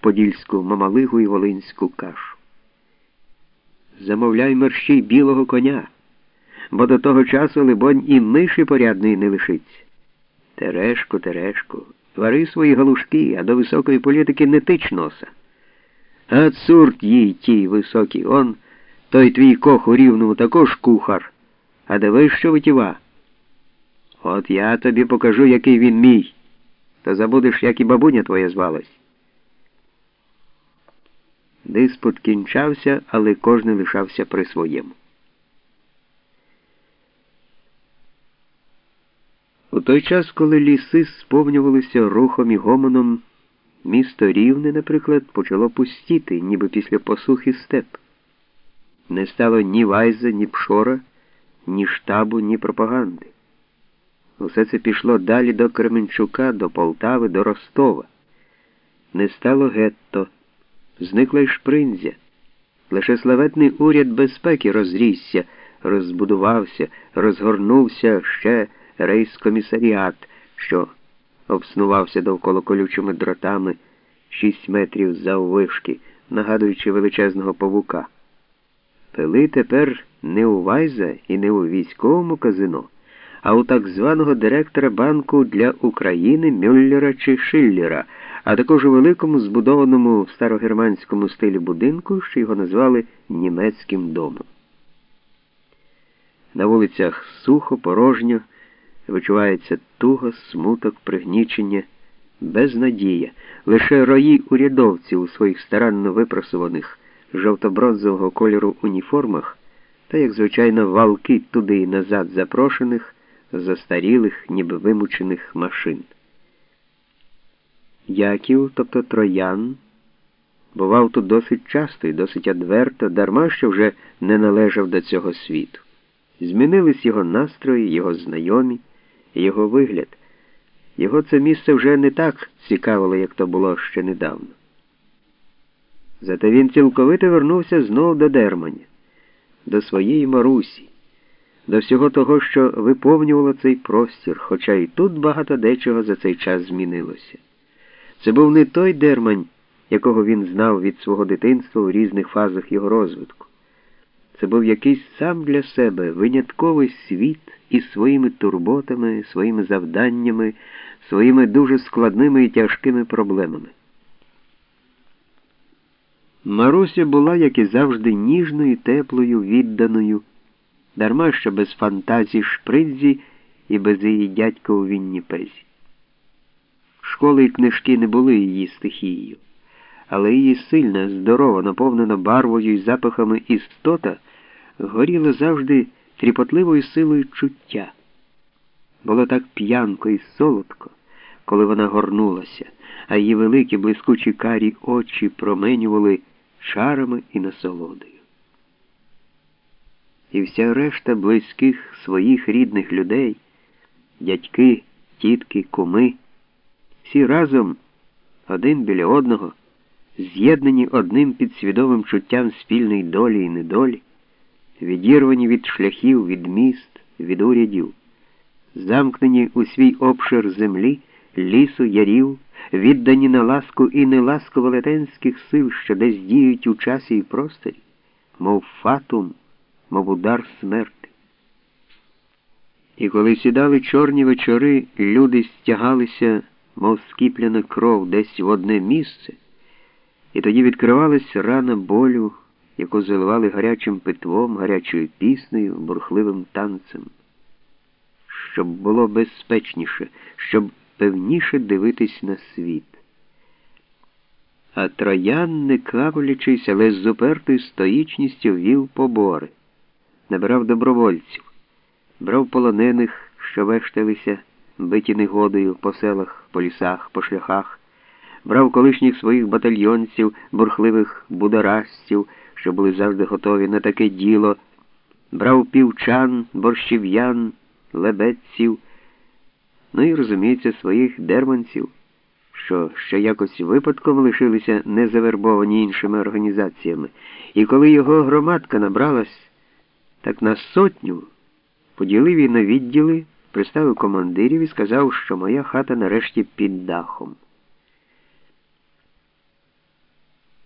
подільську мамалигу і волинську кашу. Замовляй мерщій білого коня, бо до того часу, либонь, і миші порядної не лишиться. Терешку, Терешку, вари свої галушки, а до високої політики не тич носа. А цурт їй тій високій, он, той твій кох у рівному також кухар, а дивись, що витіва. От я тобі покажу, який він мій, та забудеш, як і бабуня твоя звалась. Диспут кінчався, але кожен лишався при своєму. У той час, коли ліси сповнювалися рухом і гомоном, місто Рівне, наприклад, почало пустіти, ніби після посухи степ. Не стало ні Вайза, ні Пшора, ні штабу, ні пропаганди. Усе це пішло далі до Кременчука, до Полтави, до Ростова. Не стало гетто, зникла й шпринзя. Лише славетний уряд безпеки розрісся, розбудувався, розгорнувся ще рейскомісаріат, що обснувався довкола колючими дротами шість метрів заввишки, нагадуючи величезного павука. Пили тепер не у Вайза і не у військовому казино, а у так званого директора банку для України Мюллера чи Шиллера, а також у великому збудованому в старогерманському стилі будинку, що його назвали німецьким домом. На вулицях сухо, порожньо, вичувається туго, смуток, пригнічення, безнадія, лише рої урядовців у своїх старанно випрасуваних жовто-бронзового кольору уніформах та, як звичайно, валки туди і назад запрошених, застарілих, ніби вимучених машин. Яків, тобто троян, бував тут досить часто і досить адверто, дарма що вже не належав до цього світу. Змінились його настрої, його знайомі, його вигляд. Його це місце вже не так цікавило, як то було ще недавно. Зате він цілковито вернувся знов до Дерманя, до своєї Марусі, до всього того, що виповнювало цей простір, хоча і тут багато дечого за цей час змінилося. Це був не той Дермань, якого він знав від свого дитинства у різних фазах його розвитку. Це був якийсь сам для себе винятковий світ із своїми турботами, своїми завданнями, своїми дуже складними і тяжкими проблемами. Маруся була, як і завжди, ніжною, теплою, відданою, дарма що без фантазії шпридзі і без її дядька у Вінніпезі. Школи і книжки не були її стихією, але її сильна, здорова, наповнена барвою і запахами істота горіла завжди тріпотливою силою чуття. Було так п'янко і солодко, коли вона горнулася, а її великі блискучі карі очі променювали чарами і насолодою. І вся решта близьких своїх рідних людей, дядьки, тітки, куми, всі разом один біля одного, з'єднані одним підсвідомим чуттям спільної долі і недолі, відірвані від шляхів, від міст, від урядів, замкнені у свій обшир землі, лісу, ярів, віддані на ласку і неласку велетенських сил, що десь діють у часі і просторі, мов фатум, мов удар смерти. І коли сідали чорні вечори, люди стягалися, мов скіпляна кров, десь в одне місце, і тоді відкривалась рана болю яку заливали гарячим питвом, гарячою піснею, бурхливим танцем, щоб було безпечніше, щоб певніше дивитись на світ. А троян, не кавлячись, але з упертою стоїчністю вів побори, набирав добровольців, брав полонених, що вешталися, биті негодою по селах, по лісах, по шляхах, брав колишніх своїх батальйонців, бурхливих бударастів, що були завжди готові на таке діло, брав півчан, борщів'ян, лебедців, ну і, розуміється, своїх дерманців, що ще якось випадком лишилися незавербовані іншими організаціями. І коли його громадка набралась так на сотню, поділив її на відділи, приставив командирів і сказав, що моя хата нарешті під дахом.